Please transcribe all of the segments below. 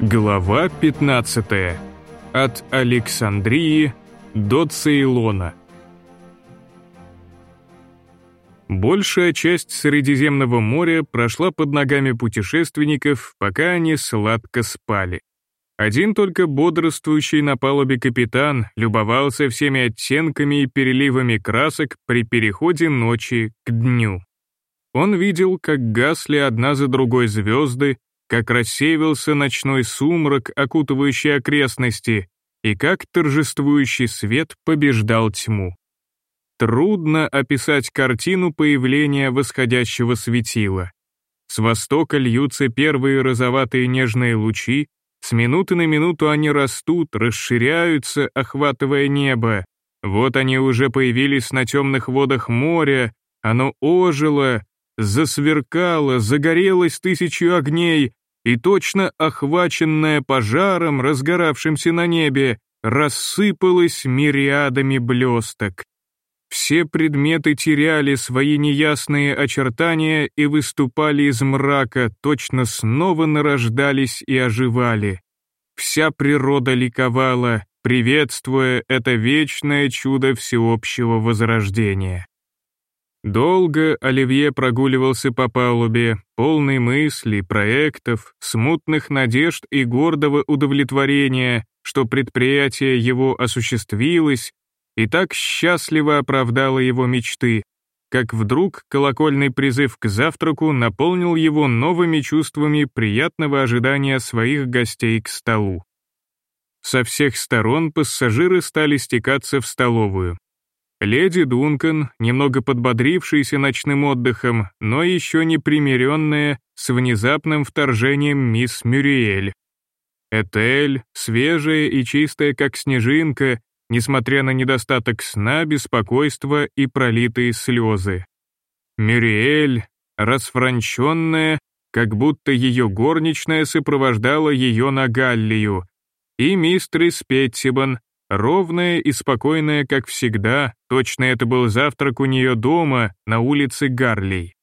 Глава 15. От Александрии до Цейлона. Большая часть Средиземного моря прошла под ногами путешественников, пока они сладко спали. Один только бодрствующий на палубе капитан любовался всеми оттенками и переливами красок при переходе ночи к дню. Он видел, как гасли одна за другой звезды, как рассеивался ночной сумрак, окутывающий окрестности, и как торжествующий свет побеждал тьму. Трудно описать картину появления восходящего светила. С востока льются первые розоватые нежные лучи, с минуты на минуту они растут, расширяются, охватывая небо. Вот они уже появились на темных водах моря, оно ожило, засверкало, загорелось тысячью огней, и точно охваченная пожаром, разгоравшимся на небе, рассыпалась мириадами блесток. Все предметы теряли свои неясные очертания и выступали из мрака, точно снова нарождались и оживали. Вся природа ликовала, приветствуя это вечное чудо всеобщего возрождения. Долго Оливье прогуливался по палубе, полный мыслей, проектов, смутных надежд и гордого удовлетворения, что предприятие его осуществилось и так счастливо оправдало его мечты, как вдруг колокольный призыв к завтраку наполнил его новыми чувствами приятного ожидания своих гостей к столу. Со всех сторон пассажиры стали стекаться в столовую. Леди Дункан, немного подбодрившаяся ночным отдыхом, но еще не примиренная с внезапным вторжением мисс Мюриэль. Этель, свежая и чистая, как снежинка, несмотря на недостаток сна, беспокойства и пролитые слезы. Мюриэль, расфранченная, как будто ее горничная сопровождала ее на Галлию, и мистрис Петтибан, Ровная и спокойная, как всегда, точно это был завтрак у нее дома, на улице Гарлей.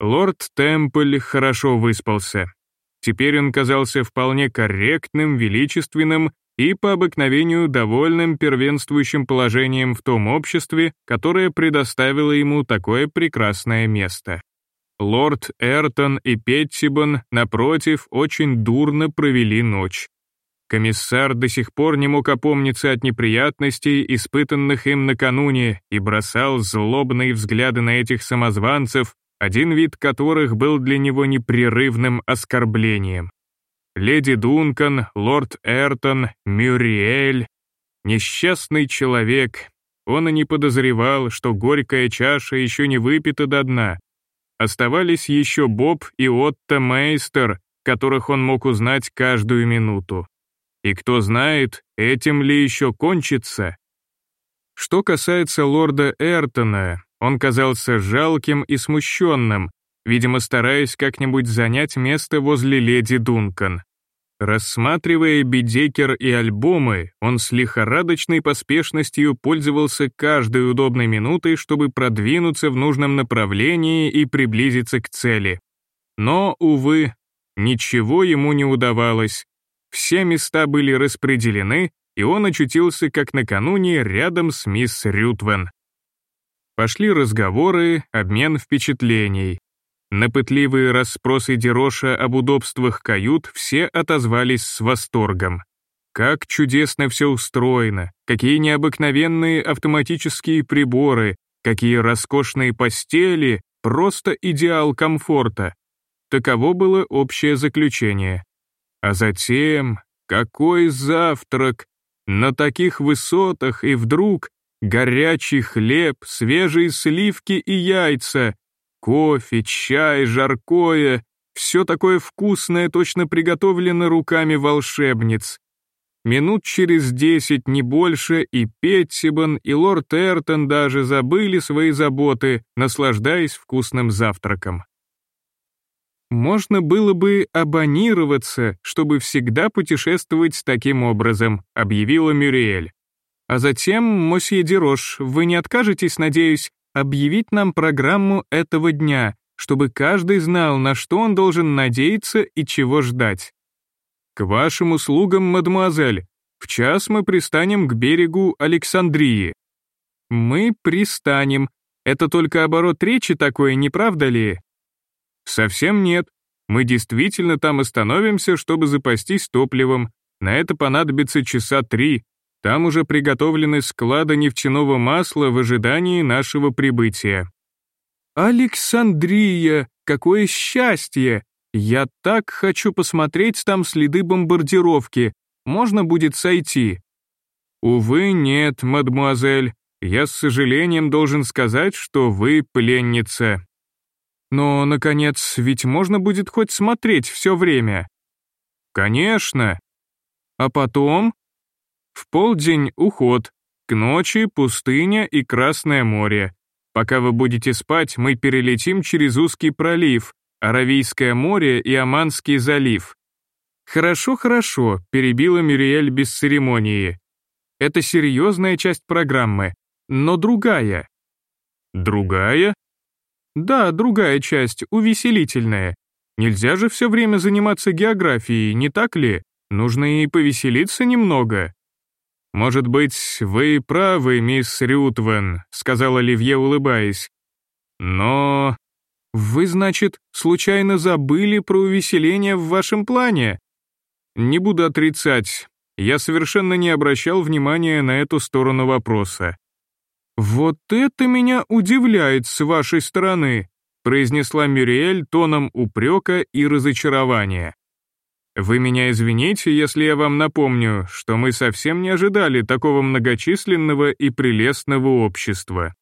Лорд Темпль хорошо выспался. Теперь он казался вполне корректным, величественным и по обыкновению довольным первенствующим положением в том обществе, которое предоставило ему такое прекрасное место. Лорд Эртон и Петтибон, напротив, очень дурно провели ночь. Комиссар до сих пор не мог опомниться от неприятностей, испытанных им накануне, и бросал злобные взгляды на этих самозванцев, один вид которых был для него непрерывным оскорблением. Леди Дункан, лорд Эртон, Мюриэль. Несчастный человек. Он и не подозревал, что горькая чаша еще не выпита до дна. Оставались еще Боб и Отто Мейстер, которых он мог узнать каждую минуту. И кто знает, этим ли еще кончится. Что касается лорда Эртона, он казался жалким и смущенным, видимо, стараясь как-нибудь занять место возле леди Дункан. Рассматривая бедекер и альбомы, он с лихорадочной поспешностью пользовался каждой удобной минутой, чтобы продвинуться в нужном направлении и приблизиться к цели. Но, увы, ничего ему не удавалось, все места были распределены, и он очутился, как накануне, рядом с мисс Рютвен. Пошли разговоры, обмен впечатлений. На пытливые расспросы Дероша об удобствах кают все отозвались с восторгом. Как чудесно все устроено, какие необыкновенные автоматические приборы, какие роскошные постели, просто идеал комфорта. Таково было общее заключение. А затем, какой завтрак! На таких высотах и вдруг горячий хлеб, свежие сливки и яйца, кофе, чай, жаркое, все такое вкусное точно приготовлено руками волшебниц. Минут через десять, не больше, и Петтибан, и лорд Эртон даже забыли свои заботы, наслаждаясь вкусным завтраком. Можно было бы абонироваться, чтобы всегда путешествовать таким образом, объявила Мюриэль. А затем, мосье Дерош, вы не откажетесь, надеюсь, объявить нам программу этого дня, чтобы каждый знал, на что он должен надеяться и чего ждать. К вашим услугам, мадемуазель. В час мы пристанем к берегу Александрии. Мы пристанем. Это только оборот речи такой, не правда ли? Совсем нет. Мы действительно там остановимся, чтобы запастись топливом. На это понадобится часа три. Там уже приготовлены склады нефтяного масла в ожидании нашего прибытия. Александрия, какое счастье! Я так хочу посмотреть там следы бомбардировки. Можно будет сойти. Увы, нет, мадмуазель. Я с сожалением должен сказать, что вы пленница. Но, наконец, ведь можно будет хоть смотреть все время. Конечно. А потом? В полдень уход, к ночи пустыня и Красное море. Пока вы будете спать, мы перелетим через узкий пролив, Аравийское море и Оманский залив. Хорошо, хорошо, перебила Мюриэль без церемонии. Это серьезная часть программы, но другая. Другая? Да, другая часть, увеселительная. Нельзя же все время заниматься географией, не так ли? Нужно и повеселиться немного. «Может быть, вы правы, мисс Рютвен», — сказал Оливье, улыбаясь. «Но...» «Вы, значит, случайно забыли про увеселение в вашем плане?» «Не буду отрицать, я совершенно не обращал внимания на эту сторону вопроса. «Вот это меня удивляет с вашей стороны», произнесла Мюриэль тоном упрека и разочарования. «Вы меня извините, если я вам напомню, что мы совсем не ожидали такого многочисленного и прелестного общества».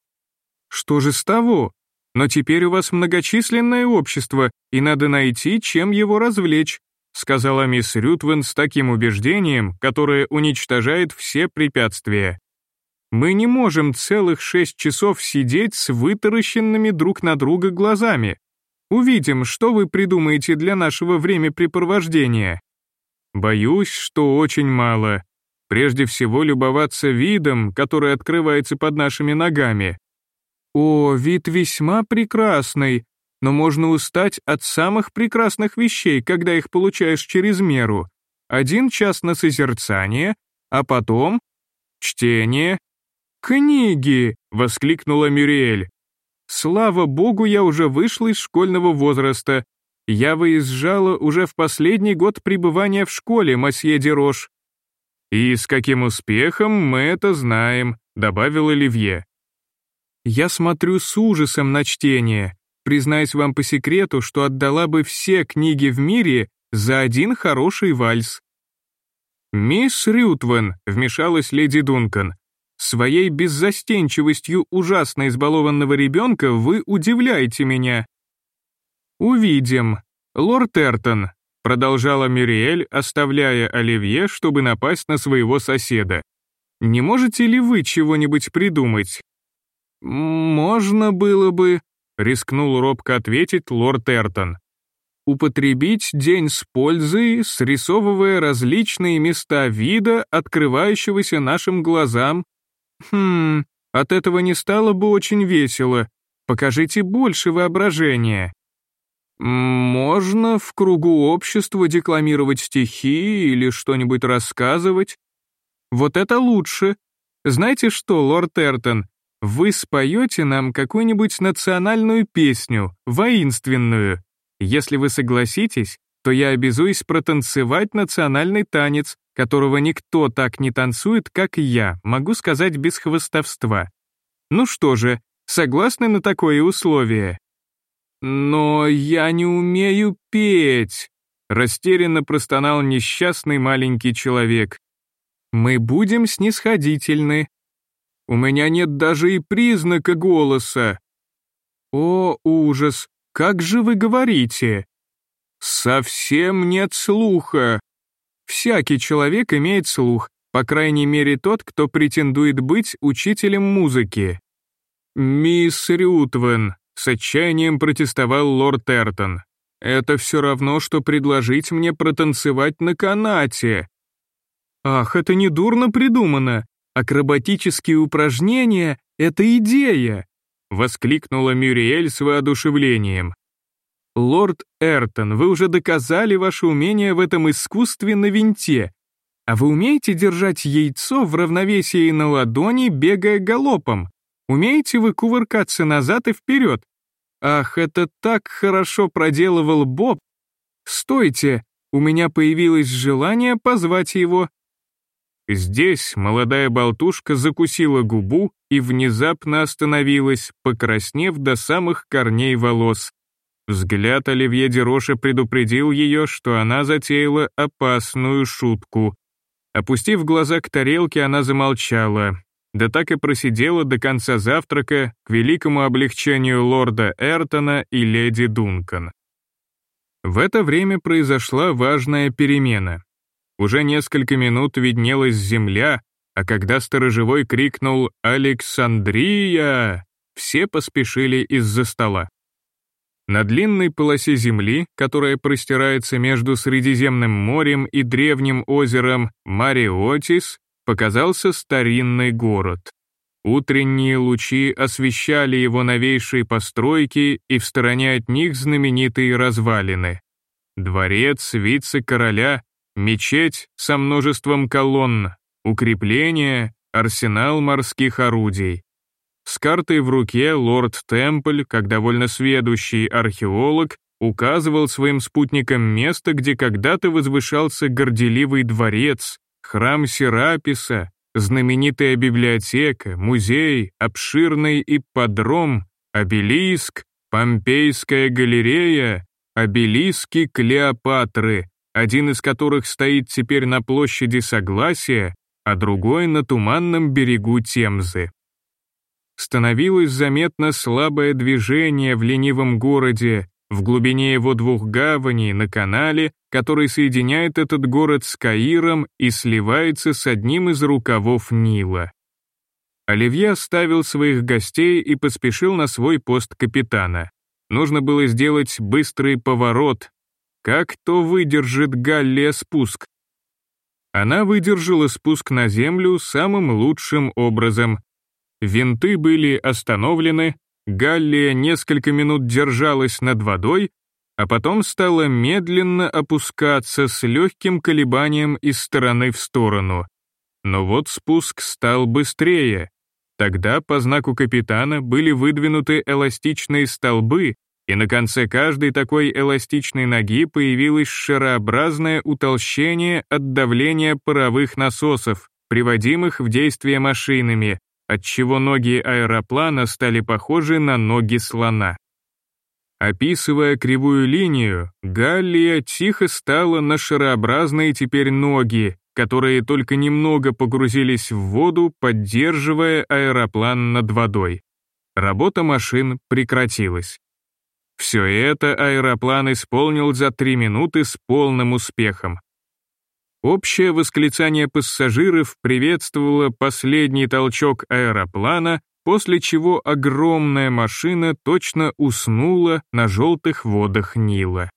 «Что же с того? Но теперь у вас многочисленное общество, и надо найти, чем его развлечь», сказала мисс Рютвен с таким убеждением, которое уничтожает все препятствия. Мы не можем целых шесть часов сидеть с вытаращенными друг на друга глазами. Увидим, что вы придумаете для нашего времяпрепровождения. Боюсь, что очень мало. Прежде всего любоваться видом, который открывается под нашими ногами. О, вид весьма прекрасный, но можно устать от самых прекрасных вещей, когда их получаешь через меру. Один час на созерцание, а потом чтение, «Книги!» — воскликнула Мюриэль. «Слава богу, я уже вышла из школьного возраста. Я выезжала уже в последний год пребывания в школе, масье Дерош». «И с каким успехом мы это знаем», — добавил Оливье. «Я смотрю с ужасом на чтение. Признаюсь вам по секрету, что отдала бы все книги в мире за один хороший вальс». «Мисс Рютвен», — вмешалась леди Дункан, Своей беззастенчивостью ужасно избалованного ребенка вы удивляете меня. Увидим. Лорд Эртон, продолжала Мюриэль, оставляя Оливье, чтобы напасть на своего соседа. Не можете ли вы чего-нибудь придумать? Можно было бы, рискнул робко ответить лорд Эртон. Употребить день с пользой, срисовывая различные места вида, открывающегося нашим глазам, Хм, от этого не стало бы очень весело. Покажите больше воображения. Можно в кругу общества декламировать стихи или что-нибудь рассказывать. Вот это лучше. Знаете что, лорд Эртон, вы споете нам какую-нибудь национальную песню, воинственную. Если вы согласитесь, то я обязуюсь протанцевать национальный танец, которого никто так не танцует, как я, могу сказать без хвостовства. Ну что же, согласны на такое условие? Но я не умею петь, растерянно простонал несчастный маленький человек. Мы будем снисходительны. У меня нет даже и признака голоса. О, ужас, как же вы говорите? Совсем нет слуха, Всякий человек имеет слух, по крайней мере тот, кто претендует быть учителем музыки. «Мисс Рютвен», — с отчаянием протестовал лорд Эртон, «это все равно, что предложить мне протанцевать на канате». «Ах, это недурно придумано! Акробатические упражнения — это идея!» — воскликнула Мюриэль с воодушевлением. Лорд Эртон, вы уже доказали ваше умение в этом искусстве на винте. А вы умеете держать яйцо в равновесии на ладони, бегая галопом? Умеете вы кувыркаться назад и вперед? Ах, это так хорошо проделывал Боб. Стойте, у меня появилось желание позвать его. Здесь молодая болтушка закусила губу и внезапно остановилась, покраснев до самых корней волос. Взгляд Оливье Дероша предупредил ее, что она затеяла опасную шутку. Опустив глаза к тарелке, она замолчала, да так и просидела до конца завтрака к великому облегчению лорда Эртона и леди Дункан. В это время произошла важная перемена. Уже несколько минут виднелась земля, а когда сторожевой крикнул «Александрия!», все поспешили из-за стола. На длинной полосе земли, которая простирается между Средиземным морем и древним озером Мариотис, показался старинный город. Утренние лучи освещали его новейшие постройки и в стороне от них знаменитые развалины. Дворец вице-короля, мечеть со множеством колонн, укрепления, арсенал морских орудий. С картой в руке лорд Темпль, как довольно сведущий археолог, указывал своим спутникам место, где когда-то возвышался горделивый дворец, храм Сераписа, знаменитая библиотека, музей, обширный ипподром, обелиск, Помпейская галерея, обелиски Клеопатры, один из которых стоит теперь на площади Согласия, а другой на туманном берегу Темзы. Становилось заметно слабое движение в ленивом городе, в глубине его двух гаваней на канале, который соединяет этот город с Каиром и сливается с одним из рукавов Нила. Оливье оставил своих гостей и поспешил на свой пост капитана. Нужно было сделать быстрый поворот. Как то выдержит Галлия спуск? Она выдержала спуск на землю самым лучшим образом. Винты были остановлены, Галлия несколько минут держалась над водой, а потом стала медленно опускаться с легким колебанием из стороны в сторону. Но вот спуск стал быстрее. Тогда по знаку капитана были выдвинуты эластичные столбы, и на конце каждой такой эластичной ноги появилось шарообразное утолщение от давления паровых насосов, приводимых в действие машинами, отчего ноги аэроплана стали похожи на ноги слона. Описывая кривую линию, Галлия тихо стала на шарообразные теперь ноги, которые только немного погрузились в воду, поддерживая аэроплан над водой. Работа машин прекратилась. Все это аэроплан исполнил за три минуты с полным успехом. Общее восклицание пассажиров приветствовало последний толчок аэроплана, после чего огромная машина точно уснула на желтых водах Нила.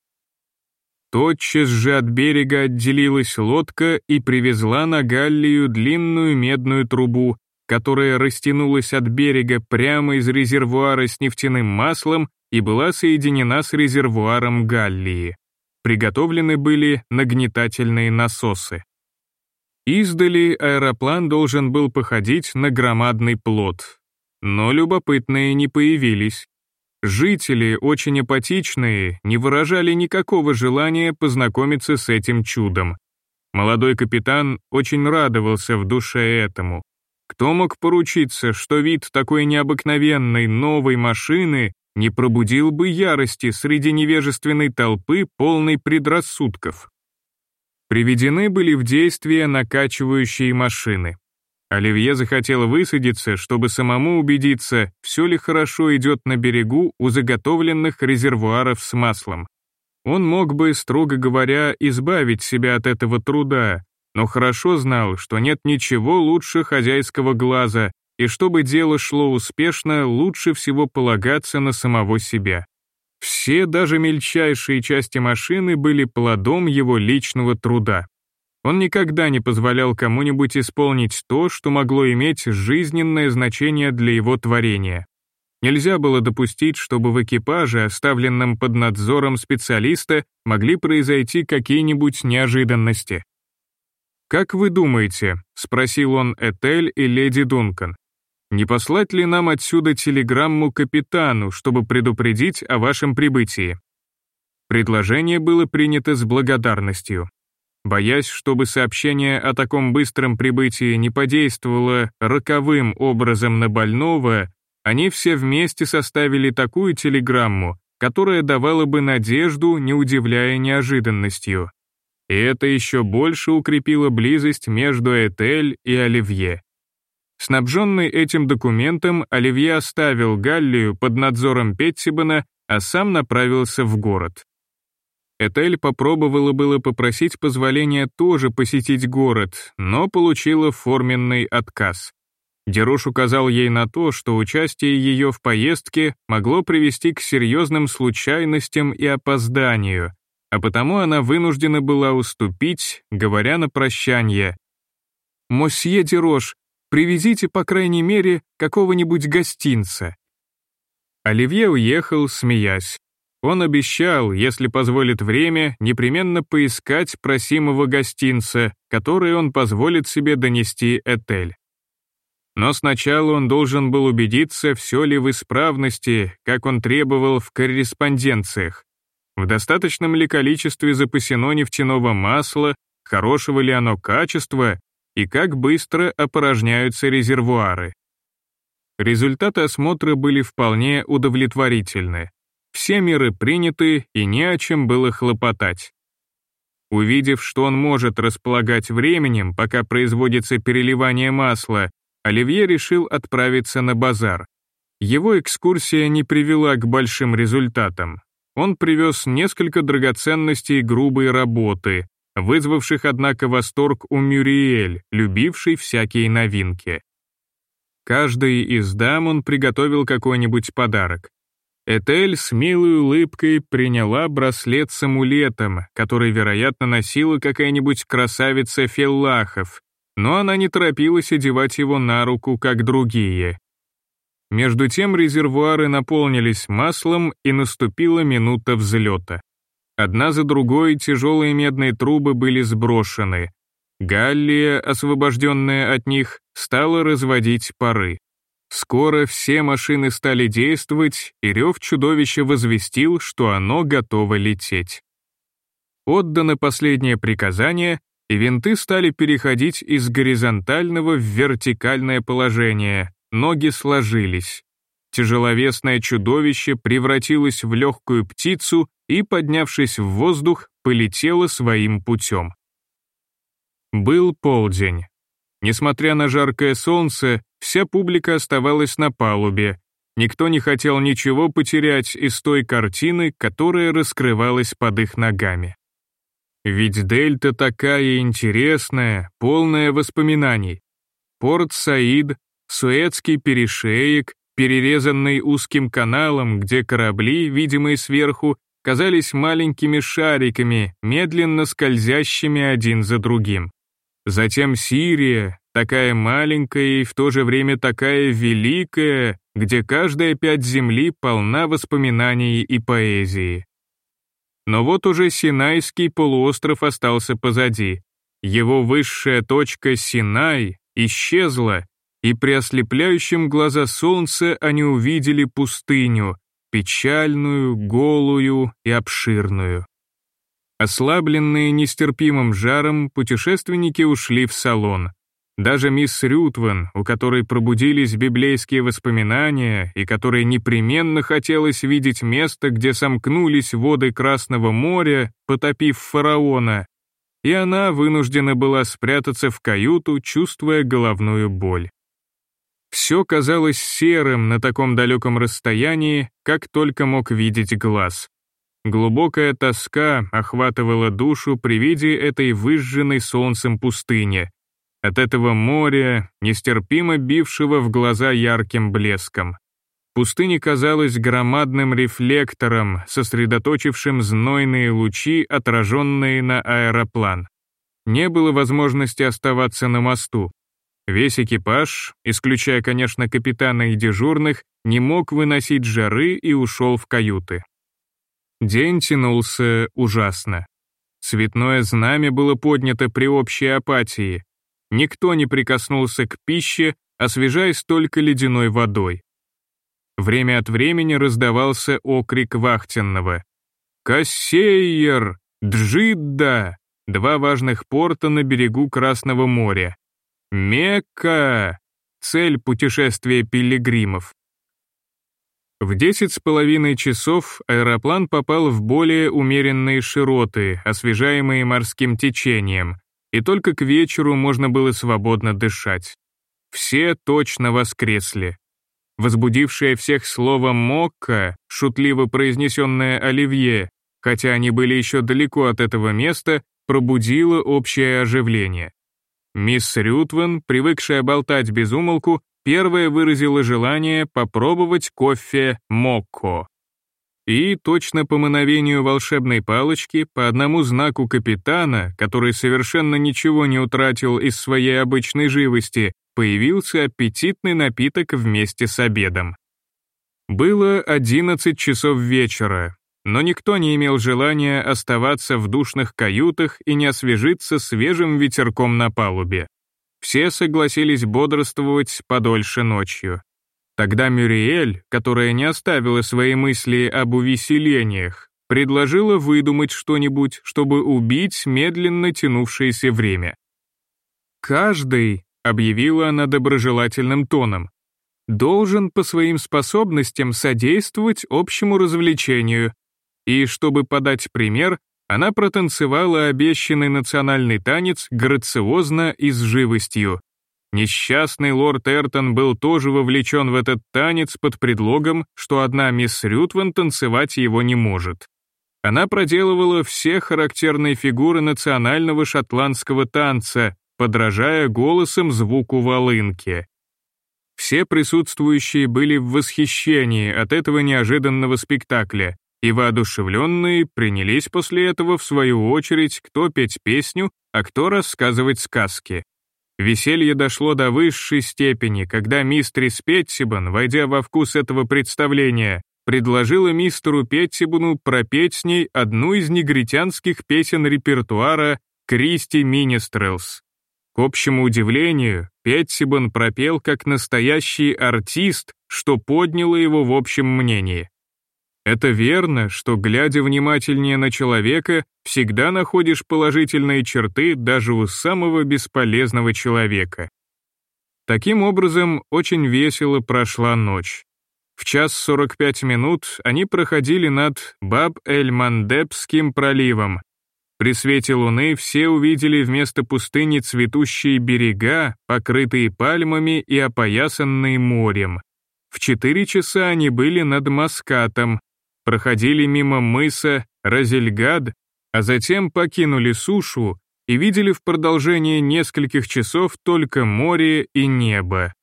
Тотчас же от берега отделилась лодка и привезла на Галлию длинную медную трубу, которая растянулась от берега прямо из резервуара с нефтяным маслом и была соединена с резервуаром Галлии приготовлены были нагнетательные насосы. Издали аэроплан должен был походить на громадный плод. Но любопытные не появились. Жители, очень апатичные, не выражали никакого желания познакомиться с этим чудом. Молодой капитан очень радовался в душе этому. Кто мог поручиться, что вид такой необыкновенной новой машины не пробудил бы ярости среди невежественной толпы, полной предрассудков. Приведены были в действие накачивающие машины. Оливье захотел высадиться, чтобы самому убедиться, все ли хорошо идет на берегу у заготовленных резервуаров с маслом. Он мог бы, строго говоря, избавить себя от этого труда, но хорошо знал, что нет ничего лучше хозяйского глаза, и чтобы дело шло успешно, лучше всего полагаться на самого себя. Все, даже мельчайшие части машины были плодом его личного труда. Он никогда не позволял кому-нибудь исполнить то, что могло иметь жизненное значение для его творения. Нельзя было допустить, чтобы в экипаже, оставленном под надзором специалиста, могли произойти какие-нибудь неожиданности. «Как вы думаете?» — спросил он Этель и леди Дункан. «Не послать ли нам отсюда телеграмму капитану, чтобы предупредить о вашем прибытии?» Предложение было принято с благодарностью. Боясь, чтобы сообщение о таком быстром прибытии не подействовало роковым образом на больного, они все вместе составили такую телеграмму, которая давала бы надежду, не удивляя неожиданностью. И это еще больше укрепило близость между Этель и Оливье. Снабженный этим документом, Оливье оставил Галлию под надзором Петтибана, а сам направился в город. Этель попробовала было попросить позволения тоже посетить город, но получила форменный отказ. Деруш указал ей на то, что участие ее в поездке могло привести к серьезным случайностям и опозданию, а потому она вынуждена была уступить, говоря на прощание. «Мосье Дерош, привезите, по крайней мере, какого-нибудь гостинца». Оливье уехал, смеясь. Он обещал, если позволит время, непременно поискать просимого гостинца, который он позволит себе донести Этель. Но сначала он должен был убедиться, все ли в исправности, как он требовал в корреспонденциях. В достаточном ли количестве запасено нефтяного масла, хорошего ли оно качества и как быстро опорожняются резервуары. Результаты осмотра были вполне удовлетворительны. Все меры приняты и не о чем было хлопотать. Увидев, что он может располагать временем, пока производится переливание масла, Оливье решил отправиться на базар. Его экскурсия не привела к большим результатам. Он привез несколько драгоценностей грубой работы, вызвавших, однако, восторг у Мюриэль, любившей всякие новинки. Каждой из дам он приготовил какой-нибудь подарок. Этель с милой улыбкой приняла браслет с амулетом, который, вероятно, носила какая-нибудь красавица Феллахов, но она не торопилась одевать его на руку, как другие. Между тем резервуары наполнились маслом, и наступила минута взлета. Одна за другой тяжелые медные трубы были сброшены. Галлия, освобожденная от них, стала разводить пары. Скоро все машины стали действовать, и рев чудовища возвестил, что оно готово лететь. Отдано последнее приказание, и винты стали переходить из горизонтального в вертикальное положение, ноги сложились. Тяжеловесное чудовище превратилось в легкую птицу и, поднявшись в воздух, полетело своим путем. Был полдень. Несмотря на жаркое солнце, вся публика оставалась на палубе. Никто не хотел ничего потерять из той картины, которая раскрывалась под их ногами. Ведь дельта такая интересная, полная воспоминаний. Порт Саид, Суэцкий перешеек, перерезанный узким каналом, где корабли, видимые сверху, казались маленькими шариками, медленно скользящими один за другим. Затем Сирия, такая маленькая и в то же время такая великая, где каждая пять земли полна воспоминаний и поэзии. Но вот уже Синайский полуостров остался позади. Его высшая точка Синай исчезла, и при ослепляющем глаза солнца они увидели пустыню, печальную, голую и обширную. Ослабленные нестерпимым жаром, путешественники ушли в салон. Даже мисс Рютван, у которой пробудились библейские воспоминания и которой непременно хотелось видеть место, где сомкнулись воды Красного моря, потопив фараона, и она вынуждена была спрятаться в каюту, чувствуя головную боль. Все казалось серым на таком далеком расстоянии, как только мог видеть глаз. Глубокая тоска охватывала душу при виде этой выжженной солнцем пустыни, от этого моря, нестерпимо бившего в глаза ярким блеском. Пустыня казалась громадным рефлектором, сосредоточившим знойные лучи, отраженные на аэроплан. Не было возможности оставаться на мосту. Весь экипаж, исключая, конечно, капитана и дежурных, не мог выносить жары и ушел в каюты. День тянулся ужасно. Цветное знамя было поднято при общей апатии. Никто не прикоснулся к пище, освежаясь только ледяной водой. Время от времени раздавался окрик вахтенного. «Кассейер! Джидда!» Два важных порта на берегу Красного моря. Мекка! Цель путешествия пилигримов. В десять с половиной часов аэроплан попал в более умеренные широты, освежаемые морским течением, и только к вечеру можно было свободно дышать. Все точно воскресли. Возбудившее всех слово «мокка», шутливо произнесенное Оливье, хотя они были еще далеко от этого места, пробудило общее оживление. Мисс Рютван, привыкшая болтать без умолку, первая выразила желание попробовать кофе «Мокко». И точно по мановению волшебной палочки, по одному знаку капитана, который совершенно ничего не утратил из своей обычной живости, появился аппетитный напиток вместе с обедом. Было 11 часов вечера, но никто не имел желания оставаться в душных каютах и не освежиться свежим ветерком на палубе. Все согласились бодрствовать подольше ночью. Тогда Мюриэль, которая не оставила свои мысли об увеселениях, предложила выдумать что-нибудь, чтобы убить медленно тянувшееся время. «Каждый», — объявила она доброжелательным тоном, должен по своим способностям содействовать общему развлечению, и, чтобы подать пример, она протанцевала обещанный национальный танец грациозно и с живостью. Несчастный лорд Эртон был тоже вовлечен в этот танец под предлогом, что одна мисс Рютван танцевать его не может. Она проделывала все характерные фигуры национального шотландского танца, подражая голосом звуку волынки. Все присутствующие были в восхищении от этого неожиданного спектакля, и воодушевленные принялись после этого в свою очередь кто петь песню, а кто рассказывать сказки. Веселье дошло до высшей степени, когда мистерис Петтибан, войдя во вкус этого представления, предложила мистеру Петтибану пропеть с ней одну из негритянских песен репертуара «Кристи Министрелс». К общему удивлению, Петтибан пропел как настоящий артист, что подняло его в общем мнении. Это верно, что, глядя внимательнее на человека, всегда находишь положительные черты даже у самого бесполезного человека. Таким образом, очень весело прошла ночь. В час 45 минут они проходили над Баб-эль-Мандебским проливом. При свете луны все увидели вместо пустыни цветущие берега, покрытые пальмами и опоясанные морем. В четыре часа они были над Маскатом, проходили мимо мыса Разельгад, а затем покинули сушу и видели в продолжении нескольких часов только море и небо.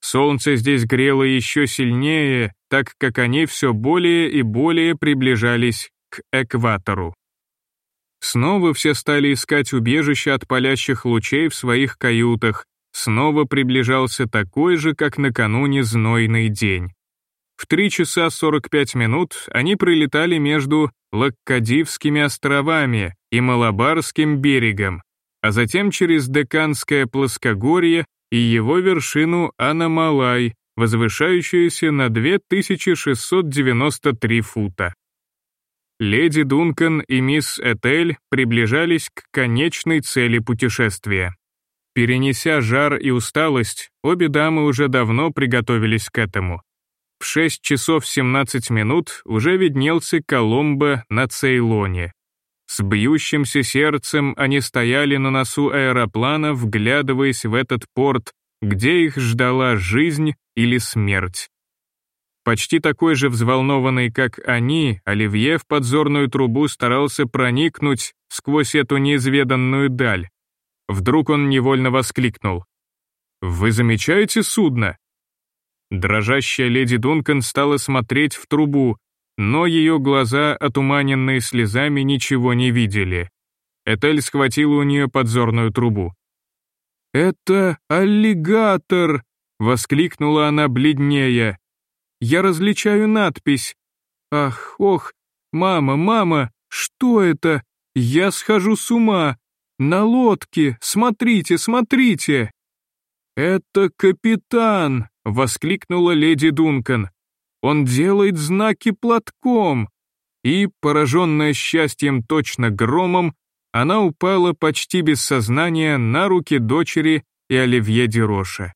Солнце здесь грело еще сильнее, так как они все более и более приближались к экватору. Снова все стали искать убежище от палящих лучей в своих каютах, снова приближался такой же, как накануне, знойный день. В 3 часа 45 минут они прилетали между Лаккадивскими островами и Малабарским берегом, а затем через Деканское плоскогорье и его вершину Анамалай, возвышающуюся на 2693 фута. Леди Дункан и мисс Этель приближались к конечной цели путешествия. Перенеся жар и усталость, обе дамы уже давно приготовились к этому. В 6 часов 17 минут уже виднелся Коломбо на Цейлоне. С бьющимся сердцем они стояли на носу аэроплана, вглядываясь в этот порт, где их ждала жизнь или смерть. Почти такой же взволнованный, как они, Оливье в подзорную трубу старался проникнуть сквозь эту неизведанную даль. Вдруг он невольно воскликнул. «Вы замечаете судно? Дрожащая леди Дункан стала смотреть в трубу, но ее глаза, отуманенные слезами, ничего не видели. Этель схватила у нее подзорную трубу. «Это аллигатор!» — воскликнула она бледнее. «Я различаю надпись. Ах, ох, мама, мама, что это? Я схожу с ума! На лодке, смотрите, смотрите!» «Это капитан!» — воскликнула леди Дункан. «Он делает знаки платком!» И, пораженная счастьем точно громом, она упала почти без сознания на руки дочери и Оливье Дероша.